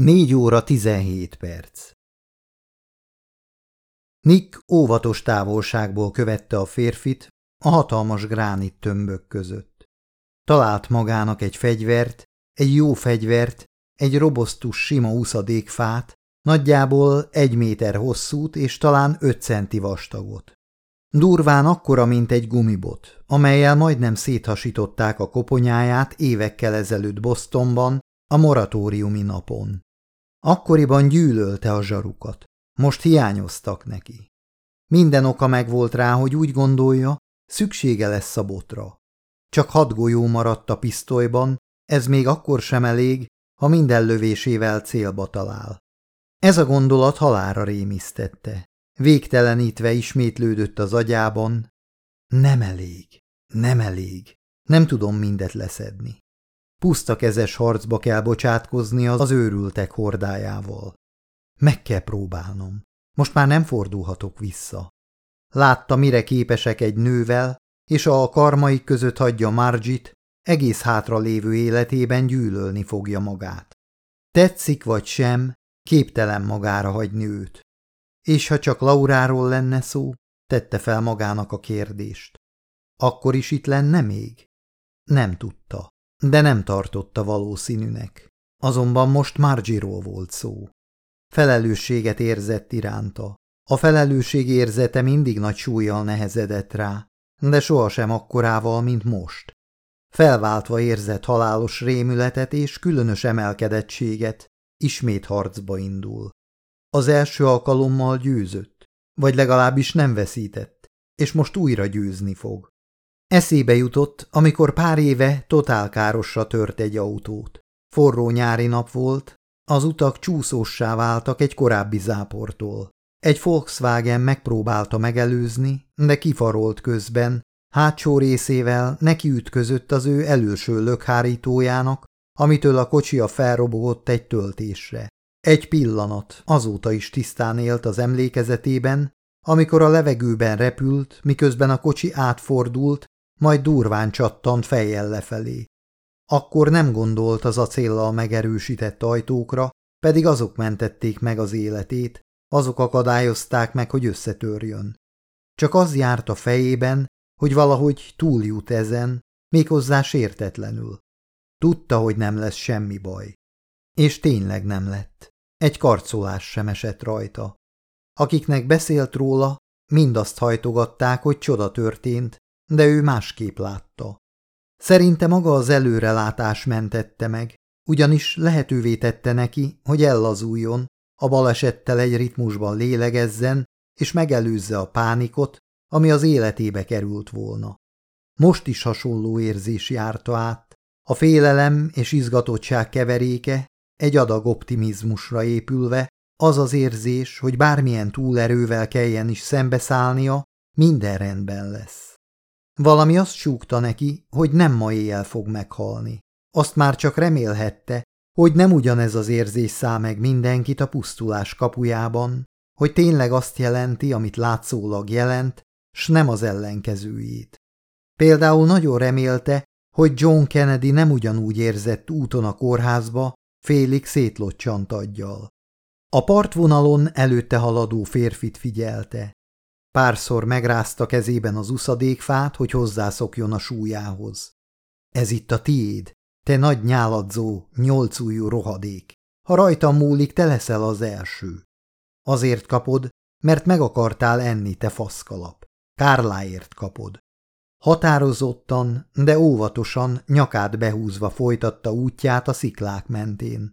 Négy óra tizenhét perc Nick óvatos távolságból követte a férfit a hatalmas gránit tömbök között. Talált magának egy fegyvert, egy jó fegyvert, egy robosztus sima úszadékfát, nagyjából egy méter hosszút és talán öt centi vastagot. Durván akkora, mint egy gumibot, amelyel majdnem széthasították a koponyáját évekkel ezelőtt Bostonban, a moratóriumi napon. Akkoriban gyűlölte a zsarukat, most hiányoztak neki. Minden oka megvolt rá, hogy úgy gondolja, szüksége lesz a botra. Csak hat golyó maradt a pisztolyban, ez még akkor sem elég, ha minden lövésével célba talál. Ez a gondolat halára rémisztette. Végtelenítve ismétlődött az agyában. Nem elég, nem elég, nem tudom mindet leszedni. Puszta kezes harcba kell bocsátkozni az őrültek hordájával. Meg kell próbálnom. Most már nem fordulhatok vissza. Látta, mire képesek egy nővel, és a karmaik között hagyja Margit, egész hátra lévő életében gyűlölni fogja magát. Tetszik vagy sem, képtelen magára hagyni őt. És ha csak Lauráról lenne szó, tette fel magának a kérdést. Akkor is itt lenne még? Nem tudta de nem tartotta valószínűnek. Azonban most Margiról volt szó. Felelősséget érzett iránta. A felelősség érzete mindig nagy súlyjal nehezedett rá, de sohasem akkorával, mint most. Felváltva érzett halálos rémületet és különös emelkedettséget, ismét harcba indul. Az első alkalommal győzött, vagy legalábbis nem veszített, és most újra győzni fog. Eszébe jutott, amikor pár éve totálkárosra tört egy autót. Forró nyári nap volt, az utak csúszóssá váltak egy korábbi záportól. Egy Volkswagen megpróbálta megelőzni, de kifarolt közben, hátsó részével neki ütközött az ő előső lökhárítójának, amitől a kocsia felrobogott egy töltésre. Egy pillanat azóta is tisztán élt az emlékezetében, amikor a levegőben repült, miközben a kocsi átfordult, majd durván csattant fejjel lefelé. Akkor nem gondolt az acéllal megerősített ajtókra, pedig azok mentették meg az életét, azok akadályozták meg, hogy összetörjön. Csak az járt a fejében, hogy valahogy túljut ezen, méghozzá sértetlenül. Tudta, hogy nem lesz semmi baj. És tényleg nem lett. Egy karcolás sem esett rajta. Akiknek beszélt róla, mindazt hajtogatták, hogy csoda történt, de ő másképp látta. Szerinte maga az előrelátás mentette meg, ugyanis lehetővé tette neki, hogy ellazuljon, a balesettel egy ritmusban lélegezzen, és megelőzze a pánikot, ami az életébe került volna. Most is hasonló érzés járta át, a félelem és izgatottság keveréke egy adag optimizmusra épülve, az az érzés, hogy bármilyen túlerővel kelljen is szembeszállnia, minden rendben lesz. Valami azt súgta neki, hogy nem ma éjjel fog meghalni. Azt már csak remélhette, hogy nem ugyanez az érzés száll meg mindenkit a pusztulás kapujában, hogy tényleg azt jelenti, amit látszólag jelent, s nem az ellenkezőjét. Például nagyon remélte, hogy John Kennedy nem ugyanúgy érzett úton a kórházba, félig szétlocsant aggyal. A partvonalon előtte haladó férfit figyelte. Párszor megrázta kezében az uszadékfát, hogy hozzászokjon a súlyához. Ez itt a tiéd, te nagy nyáladzó, nyolcújú rohadék. Ha rajtam múlik, te leszel az első. Azért kapod, mert meg akartál enni, te faszkalap. Kárláért kapod. Határozottan, de óvatosan, nyakát behúzva folytatta útját a sziklák mentén.